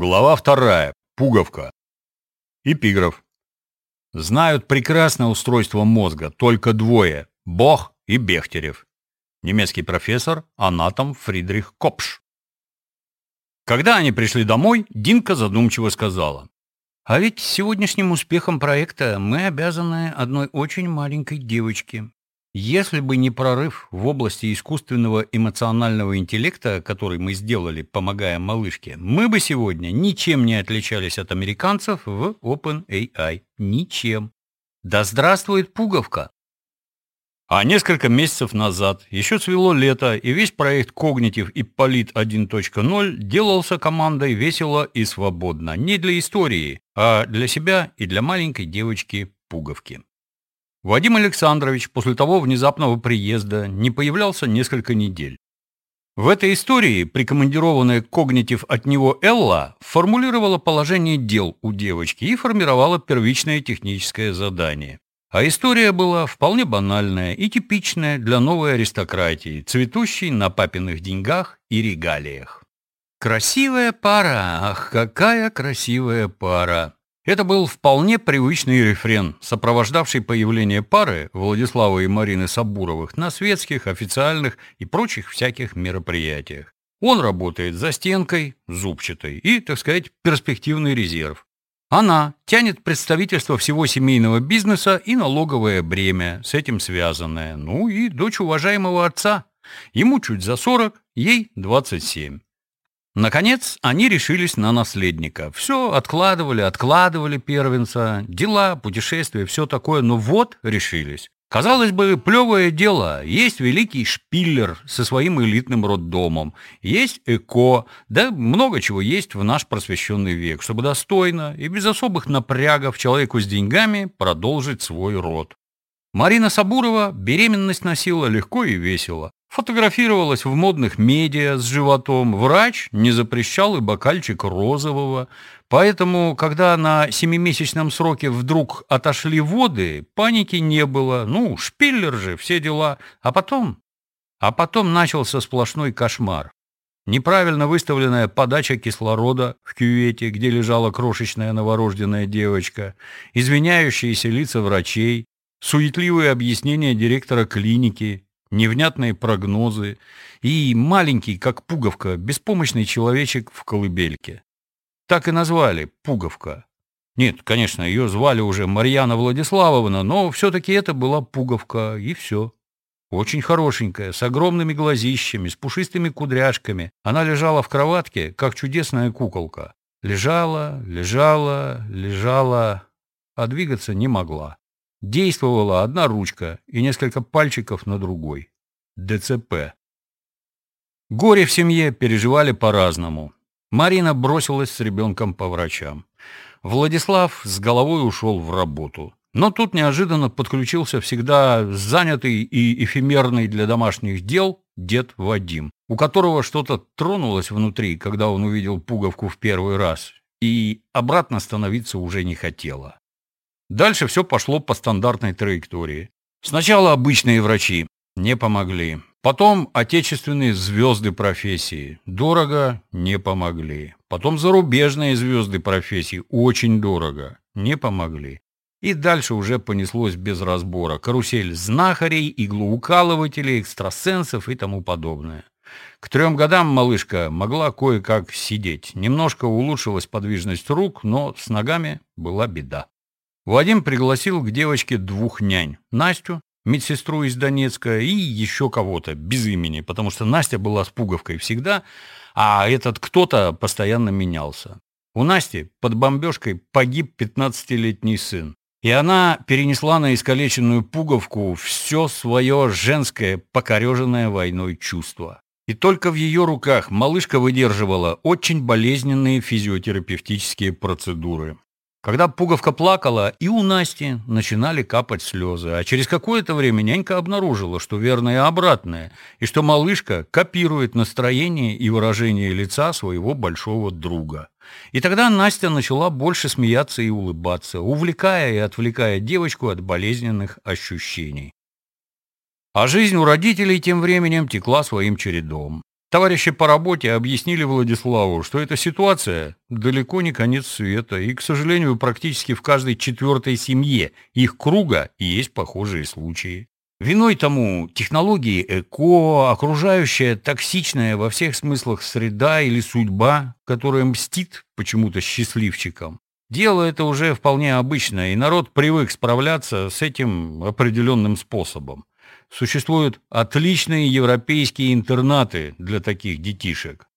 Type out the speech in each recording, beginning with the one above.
Глава вторая. Пуговка. Эпиграф. Знают прекрасно устройство мозга только двое – Бог и Бехтерев. Немецкий профессор, анатом Фридрих Копш. Когда они пришли домой, Динка задумчиво сказала. «А ведь сегодняшним успехом проекта мы обязаны одной очень маленькой девочке. Если бы не прорыв в области искусственного эмоционального интеллекта, который мы сделали, помогая малышке, мы бы сегодня ничем не отличались от американцев в OpenAI. Ничем. Да здравствует пуговка! А несколько месяцев назад еще цвело лето, и весь проект Cognitive и Полит 1.0 делался командой весело и свободно. Не для истории, а для себя и для маленькой девочки Пуговки. Вадим Александрович после того внезапного приезда не появлялся несколько недель. В этой истории прикомандированная когнитив от него Элла формулировала положение дел у девочки и формировала первичное техническое задание. А история была вполне банальная и типичная для новой аристократии, цветущей на папиных деньгах и регалиях. «Красивая пара! Ах, какая красивая пара!» Это был вполне привычный рефрен, сопровождавший появление пары Владислава и Марины Сабуровых на светских, официальных и прочих всяких мероприятиях. Он работает за стенкой, зубчатой, и, так сказать, перспективный резерв. Она тянет представительство всего семейного бизнеса и налоговое бремя, с этим связанное. Ну и дочь уважаемого отца. Ему чуть за 40, ей 27. Наконец, они решились на наследника. Все откладывали, откладывали первенца, дела, путешествия, все такое, но вот решились. Казалось бы, плевое дело. Есть великий шпиллер со своим элитным роддомом, есть ЭКО, да много чего есть в наш просвещенный век, чтобы достойно и без особых напрягов человеку с деньгами продолжить свой род. Марина Сабурова беременность носила легко и весело. Фотографировалась в модных медиа с животом. Врач не запрещал и бокальчик розового. Поэтому, когда на семимесячном сроке вдруг отошли воды, паники не было. Ну, шпиллер же, все дела. А потом... А потом начался сплошной кошмар. Неправильно выставленная подача кислорода в кювете, где лежала крошечная новорожденная девочка, извиняющиеся лица врачей, суетливые объяснения директора клиники, невнятные прогнозы и маленький, как пуговка, беспомощный человечек в колыбельке. Так и назвали «пуговка». Нет, конечно, ее звали уже Марьяна Владиславовна, но все-таки это была пуговка, и все. Очень хорошенькая, с огромными глазищами, с пушистыми кудряшками. Она лежала в кроватке, как чудесная куколка. Лежала, лежала, лежала, а двигаться не могла. Действовала одна ручка и несколько пальчиков на другой. ДЦП. Горе в семье переживали по-разному. Марина бросилась с ребенком по врачам. Владислав с головой ушел в работу. Но тут неожиданно подключился всегда занятый и эфемерный для домашних дел дед Вадим, у которого что-то тронулось внутри, когда он увидел пуговку в первый раз, и обратно становиться уже не хотело. Дальше все пошло по стандартной траектории. Сначала обычные врачи не помогли. Потом отечественные звезды профессии. Дорого не помогли. Потом зарубежные звезды профессии. Очень дорого. Не помогли. И дальше уже понеслось без разбора. Карусель знахарей, иглоукалывателей, экстрасенсов и тому подобное. К трем годам малышка могла кое-как сидеть. Немножко улучшилась подвижность рук, но с ногами была беда. Вадим пригласил к девочке двух нянь. Настю, медсестру из Донецка, и еще кого-то, без имени, потому что Настя была с пуговкой всегда, а этот кто-то постоянно менялся. У Насти под бомбежкой погиб 15-летний сын. И она перенесла на искалеченную пуговку все свое женское, покореженное войной чувство. И только в ее руках малышка выдерживала очень болезненные физиотерапевтические процедуры. Когда пуговка плакала, и у Насти начинали капать слезы, а через какое-то время нянька обнаружила, что верно и обратное, и что малышка копирует настроение и выражение лица своего большого друга. И тогда Настя начала больше смеяться и улыбаться, увлекая и отвлекая девочку от болезненных ощущений. А жизнь у родителей тем временем текла своим чередом. Товарищи по работе объяснили Владиславу, что эта ситуация далеко не конец света, и, к сожалению, практически в каждой четвертой семье их круга есть похожие случаи. Виной тому технологии ЭКО, окружающая токсичная во всех смыслах среда или судьба, которая мстит почему-то счастливчикам. Дело это уже вполне обычное, и народ привык справляться с этим определенным способом. Существуют отличные европейские интернаты для таких детишек.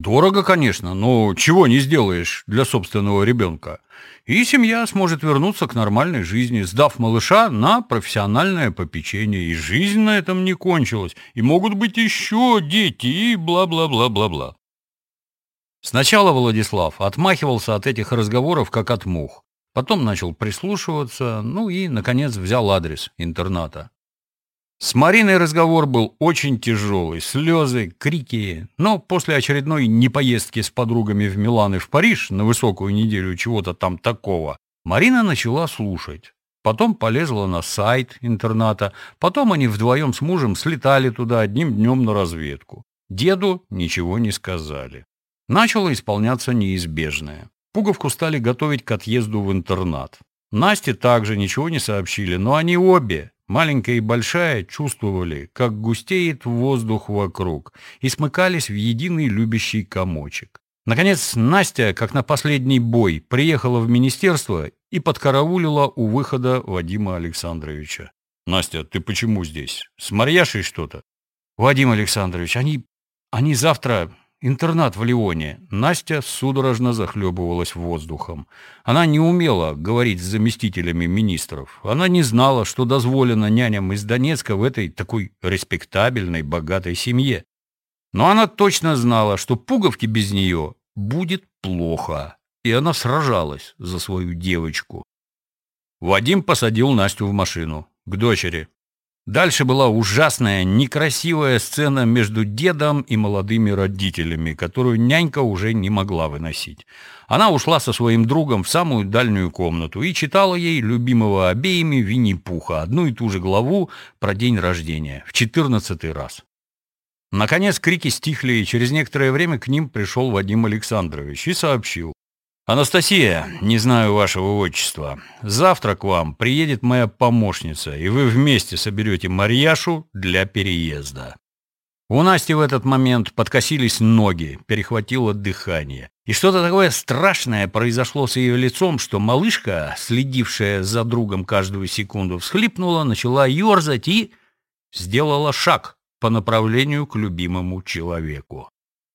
Дорого, конечно, но чего не сделаешь для собственного ребенка. И семья сможет вернуться к нормальной жизни, сдав малыша на профессиональное попечение. И жизнь на этом не кончилась. И могут быть еще дети, и бла-бла-бла-бла-бла. Сначала Владислав отмахивался от этих разговоров, как от мух. Потом начал прислушиваться, ну и, наконец, взял адрес интерната. С Мариной разговор был очень тяжелый, слезы, крики, но после очередной непоездки с подругами в Милан и в Париж на высокую неделю чего-то там такого, Марина начала слушать. Потом полезла на сайт интерната, потом они вдвоем с мужем слетали туда одним днем на разведку. Деду ничего не сказали. Начало исполняться неизбежное. Пуговку стали готовить к отъезду в интернат. Насте также ничего не сообщили, но они обе, маленькая и большая, чувствовали, как густеет воздух вокруг, и смыкались в единый любящий комочек. Наконец, Настя, как на последний бой, приехала в министерство и подкараулила у выхода Вадима Александровича. «Настя, ты почему здесь? С Марьяшей что-то?» «Вадим Александрович, они... они завтра... Интернат в Лионе. Настя судорожно захлебывалась воздухом. Она не умела говорить с заместителями министров. Она не знала, что дозволено няням из Донецка в этой такой респектабельной, богатой семье. Но она точно знала, что пуговки без нее будет плохо. И она сражалась за свою девочку. Вадим посадил Настю в машину. К дочери. Дальше была ужасная, некрасивая сцена между дедом и молодыми родителями, которую нянька уже не могла выносить. Она ушла со своим другом в самую дальнюю комнату и читала ей любимого обеими Винни-Пуха, одну и ту же главу про день рождения, в четырнадцатый раз. Наконец крики стихли, и через некоторое время к ним пришел Вадим Александрович и сообщил, «Анастасия, не знаю вашего отчества, завтра к вам приедет моя помощница, и вы вместе соберете Марьяшу для переезда». У Насти в этот момент подкосились ноги, перехватило дыхание. И что-то такое страшное произошло с ее лицом, что малышка, следившая за другом каждую секунду, всхлипнула, начала ерзать и сделала шаг по направлению к любимому человеку.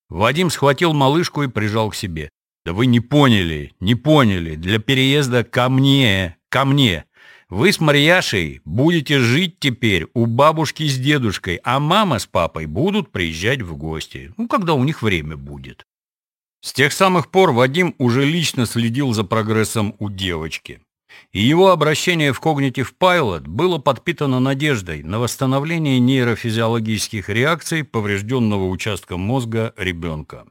Вадим схватил малышку и прижал к себе. Да вы не поняли, не поняли. Для переезда ко мне, ко мне. Вы с Марьяшей будете жить теперь у бабушки с дедушкой, а мама с папой будут приезжать в гости, ну, когда у них время будет. С тех самых пор Вадим уже лично следил за прогрессом у девочки. И его обращение в Cognitive Pilot было подпитано надеждой на восстановление нейрофизиологических реакций поврежденного участка мозга ребенка.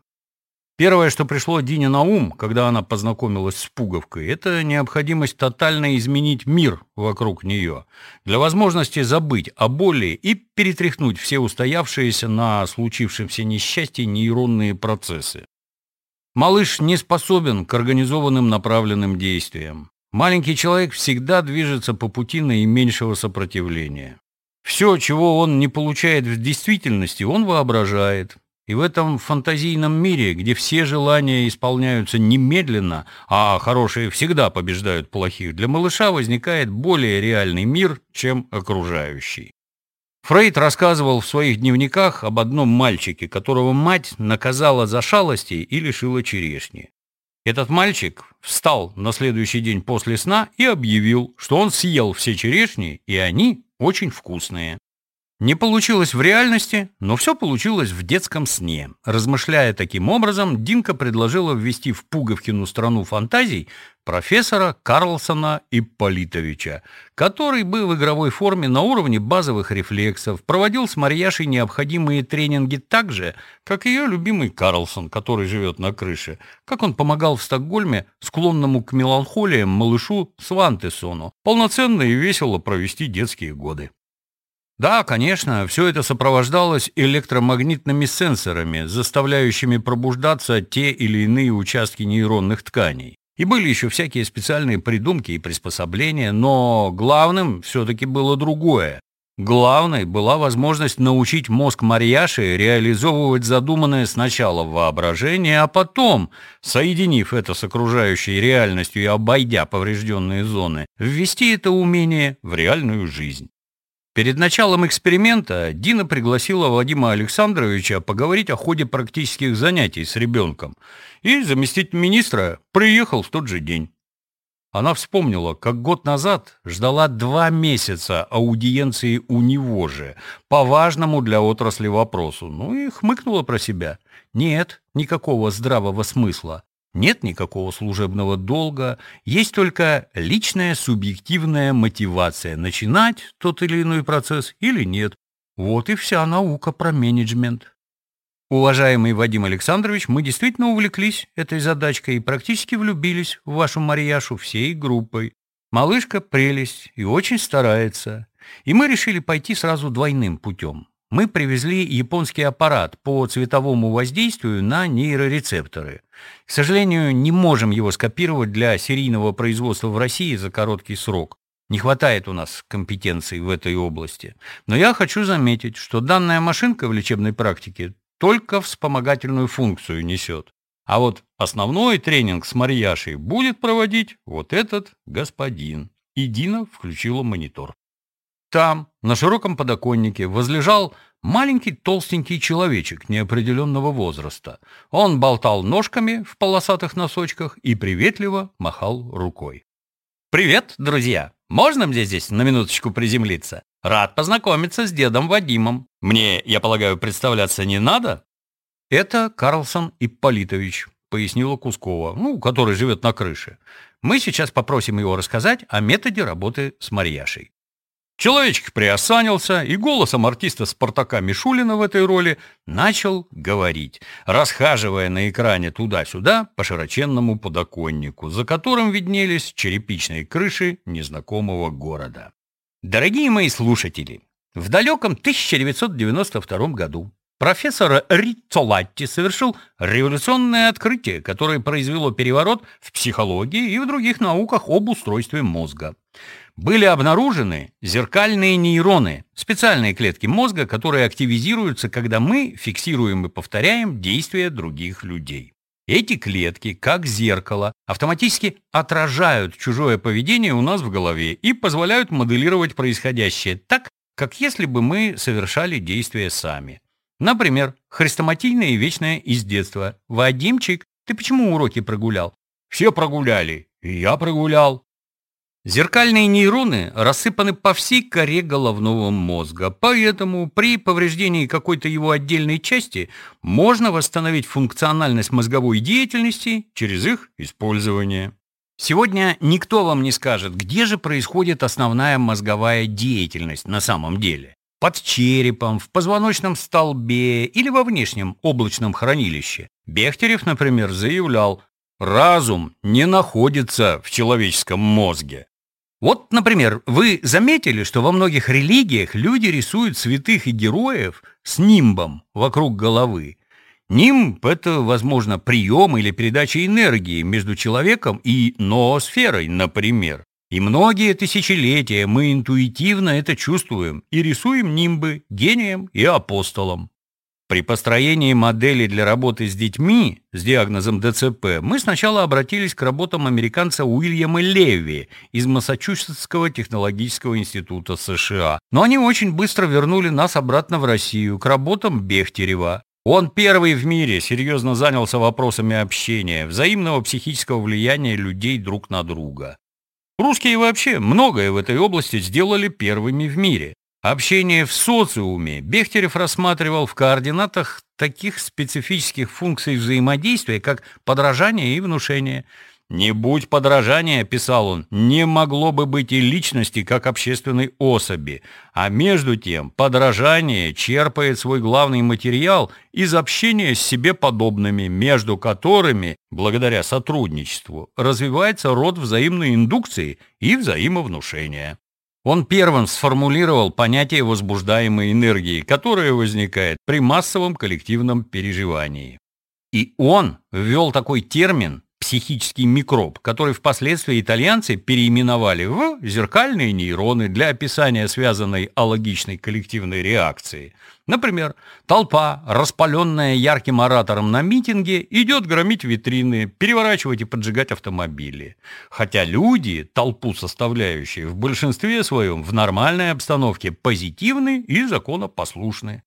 Первое, что пришло Дине на ум, когда она познакомилась с Пуговкой, это необходимость тотально изменить мир вокруг нее, для возможности забыть о боли и перетряхнуть все устоявшиеся на случившемся несчастье нейронные процессы. Малыш не способен к организованным направленным действиям. Маленький человек всегда движется по пути наименьшего сопротивления. Все, чего он не получает в действительности, он воображает, и в этом фантазийном мире, где все желания исполняются немедленно, а хорошие всегда побеждают плохих, для малыша возникает более реальный мир, чем окружающий. Фрейд рассказывал в своих дневниках об одном мальчике, которого мать наказала за шалости и лишила черешни. Этот мальчик встал на следующий день после сна и объявил, что он съел все черешни, и они очень вкусные. Не получилось в реальности, но все получилось в детском сне. Размышляя таким образом, Динка предложила ввести в Пуговкину страну фантазий профессора Карлсона Ипполитовича, который бы в игровой форме на уровне базовых рефлексов проводил с Марьяшей необходимые тренинги так же, как ее любимый Карлсон, который живет на крыше, как он помогал в Стокгольме склонному к меланхолиям малышу Свантесону полноценно и весело провести детские годы. Да, конечно, все это сопровождалось электромагнитными сенсорами, заставляющими пробуждаться те или иные участки нейронных тканей. И были еще всякие специальные придумки и приспособления, но главным все-таки было другое. Главной была возможность научить мозг Марьяши реализовывать задуманное сначала в воображении, а потом, соединив это с окружающей реальностью и обойдя поврежденные зоны, ввести это умение в реальную жизнь. Перед началом эксперимента Дина пригласила Вадима Александровича поговорить о ходе практических занятий с ребенком, и заместитель министра приехал в тот же день. Она вспомнила, как год назад ждала два месяца аудиенции у него же, по важному для отрасли вопросу, ну и хмыкнула про себя. Нет никакого здравого смысла, нет никакого служебного долга, есть только личная субъективная мотивация начинать тот или иной процесс или нет. Вот и вся наука про менеджмент. Уважаемый Вадим Александрович, мы действительно увлеклись этой задачкой и практически влюбились в вашу Марияшу всей группой. Малышка прелесть и очень старается. И мы решили пойти сразу двойным путем. Мы привезли японский аппарат по цветовому воздействию на нейрорецепторы. К сожалению, не можем его скопировать для серийного производства в России за короткий срок. Не хватает у нас компетенций в этой области. Но я хочу заметить, что данная машинка в лечебной практике только вспомогательную функцию несет. А вот основной тренинг с Марьяшей будет проводить вот этот господин. И Дина включила монитор. Там, на широком подоконнике, возлежал маленький толстенький человечек неопределенного возраста. Он болтал ножками в полосатых носочках и приветливо махал рукой. «Привет, друзья! Можно мне здесь на минуточку приземлиться? Рад познакомиться с дедом Вадимом. Мне, я полагаю, представляться не надо?» «Это Карлсон Ипполитович», — пояснила Кускова, ну, который живет на крыше. «Мы сейчас попросим его рассказать о методе работы с Марьяшей». Человечек приосанился и голосом артиста Спартака Мишулина в этой роли начал говорить, расхаживая на экране туда-сюда по широченному подоконнику, за которым виднелись черепичные крыши незнакомого города. Дорогие мои слушатели, в далеком 1992 году профессор Риццолатти совершил революционное открытие, которое произвело переворот в психологии и в других науках об устройстве мозга были обнаружены зеркальные нейроны, специальные клетки мозга, которые активизируются, когда мы фиксируем и повторяем действия других людей. Эти клетки, как зеркало, автоматически отражают чужое поведение у нас в голове и позволяют моделировать происходящее так, как если бы мы совершали действия сами. Например, хрестоматийное и вечное из детства. «Вадимчик, ты почему уроки прогулял?» «Все прогуляли, и я прогулял». Зеркальные нейроны рассыпаны по всей коре головного мозга, поэтому при повреждении какой-то его отдельной части можно восстановить функциональность мозговой деятельности через их использование. Сегодня никто вам не скажет, где же происходит основная мозговая деятельность на самом деле. Под черепом, в позвоночном столбе или во внешнем облачном хранилище. Бехтерев, например, заявлял, разум не находится в человеческом мозге. Вот, например, вы заметили, что во многих религиях люди рисуют святых и героев с нимбом вокруг головы. Нимб – это, возможно, прием или передача энергии между человеком и ноосферой, например. И многие тысячелетия мы интуитивно это чувствуем и рисуем нимбы гением и апостолом. При построении модели для работы с детьми с диагнозом ДЦП мы сначала обратились к работам американца Уильяма Леви из Массачусетского технологического института США. Но они очень быстро вернули нас обратно в Россию, к работам Бехтерева. Он первый в мире серьезно занялся вопросами общения, взаимного психического влияния людей друг на друга. Русские вообще многое в этой области сделали первыми в мире. Общение в социуме Бехтерев рассматривал в координатах таких специфических функций взаимодействия, как подражание и внушение. «Не будь подражания», — писал он, — «не могло бы быть и личности, как общественной особи. А между тем подражание черпает свой главный материал из общения с себе подобными, между которыми, благодаря сотрудничеству, развивается род взаимной индукции и взаимовнушения». Он первым сформулировал понятие возбуждаемой энергии, которое возникает при массовом коллективном переживании. И он ввел такой термин психический микроб, который впоследствии итальянцы переименовали в зеркальные нейроны для описания связанной алогичной коллективной реакции. Например, толпа, распаленная ярким оратором на митинге, идет громить витрины, переворачивать и поджигать автомобили. Хотя люди, толпу составляющие, в большинстве своем в нормальной обстановке позитивны и законопослушны.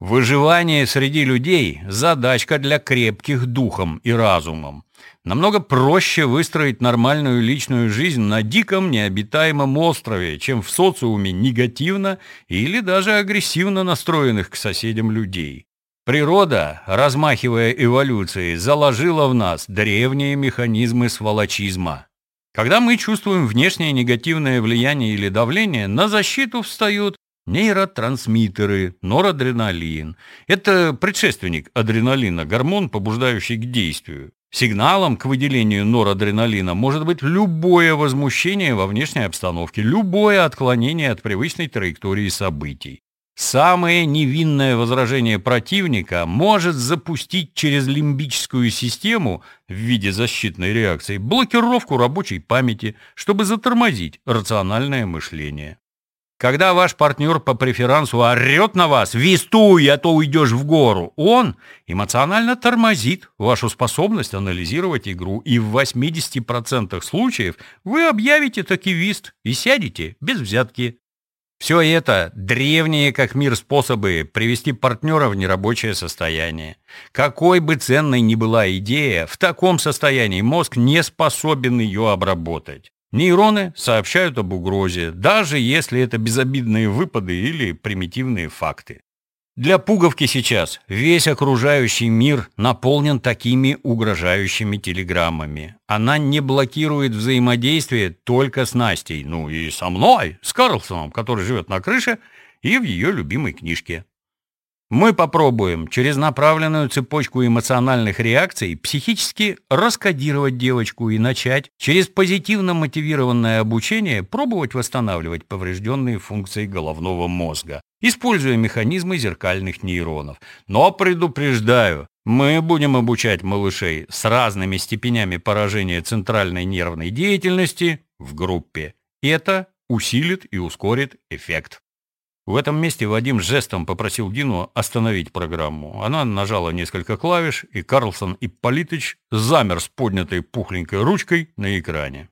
Выживание среди людей – задачка для крепких духом и разумом. Намного проще выстроить нормальную личную жизнь на диком необитаемом острове, чем в социуме негативно или даже агрессивно настроенных к соседям людей. Природа, размахивая эволюцией, заложила в нас древние механизмы сволочизма. Когда мы чувствуем внешнее негативное влияние или давление, на защиту встают нейротрансмиттеры, норадреналин. Это предшественник адреналина, гормон, побуждающий к действию. Сигналом к выделению норадреналина может быть любое возмущение во внешней обстановке, любое отклонение от привычной траектории событий. Самое невинное возражение противника может запустить через лимбическую систему в виде защитной реакции блокировку рабочей памяти, чтобы затормозить рациональное мышление. Когда ваш партнер по преферансу орет на вас, вистуй, а то уйдешь в гору, он эмоционально тормозит вашу способность анализировать игру, и в 80% случаев вы объявите таки вист и сядете без взятки. Все это древние как мир способы привести партнера в нерабочее состояние. Какой бы ценной ни была идея, в таком состоянии мозг не способен ее обработать. Нейроны сообщают об угрозе, даже если это безобидные выпады или примитивные факты. Для пуговки сейчас весь окружающий мир наполнен такими угрожающими телеграммами. Она не блокирует взаимодействие только с Настей, ну и со мной, с Карлсоном, который живет на крыше, и в ее любимой книжке. Мы попробуем через направленную цепочку эмоциональных реакций психически раскодировать девочку и начать через позитивно мотивированное обучение пробовать восстанавливать поврежденные функции головного мозга, используя механизмы зеркальных нейронов. Но предупреждаю, мы будем обучать малышей с разными степенями поражения центральной нервной деятельности в группе. Это усилит и ускорит эффект. В этом месте Вадим жестом попросил Дину остановить программу. Она нажала несколько клавиш, и Карлсон и Политыч замер с поднятой пухленькой ручкой на экране.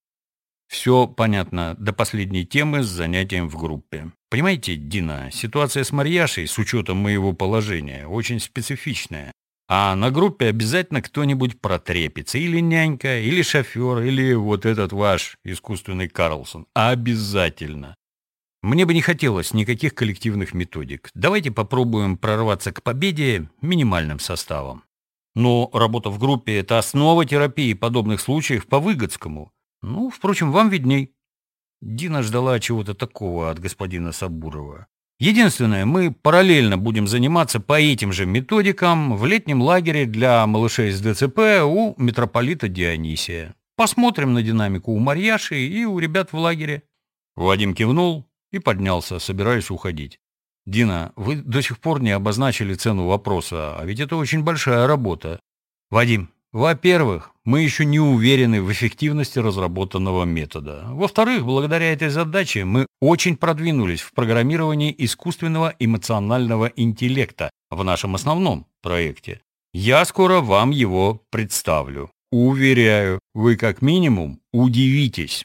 Все понятно до последней темы с занятием в группе. Понимаете, Дина, ситуация с Марьяшей, с учетом моего положения, очень специфичная. А на группе обязательно кто-нибудь протрепится. Или нянька, или шофер, или вот этот ваш искусственный Карлсон. Обязательно. Мне бы не хотелось никаких коллективных методик. Давайте попробуем прорваться к победе минимальным составом. Но работа в группе – это основа терапии подобных случаев по Выгодскому. Ну, впрочем, вам видней. Дина ждала чего-то такого от господина Сабурова. Единственное, мы параллельно будем заниматься по этим же методикам в летнем лагере для малышей с ДЦП у митрополита Дионисия. Посмотрим на динамику у Марьяши и у ребят в лагере. Вадим кивнул, и поднялся, собираясь уходить. «Дина, вы до сих пор не обозначили цену вопроса, а ведь это очень большая работа. Вадим, во-первых, мы еще не уверены в эффективности разработанного метода. Во-вторых, благодаря этой задаче мы очень продвинулись в программировании искусственного эмоционального интеллекта в нашем основном проекте. Я скоро вам его представлю. Уверяю, вы как минимум удивитесь.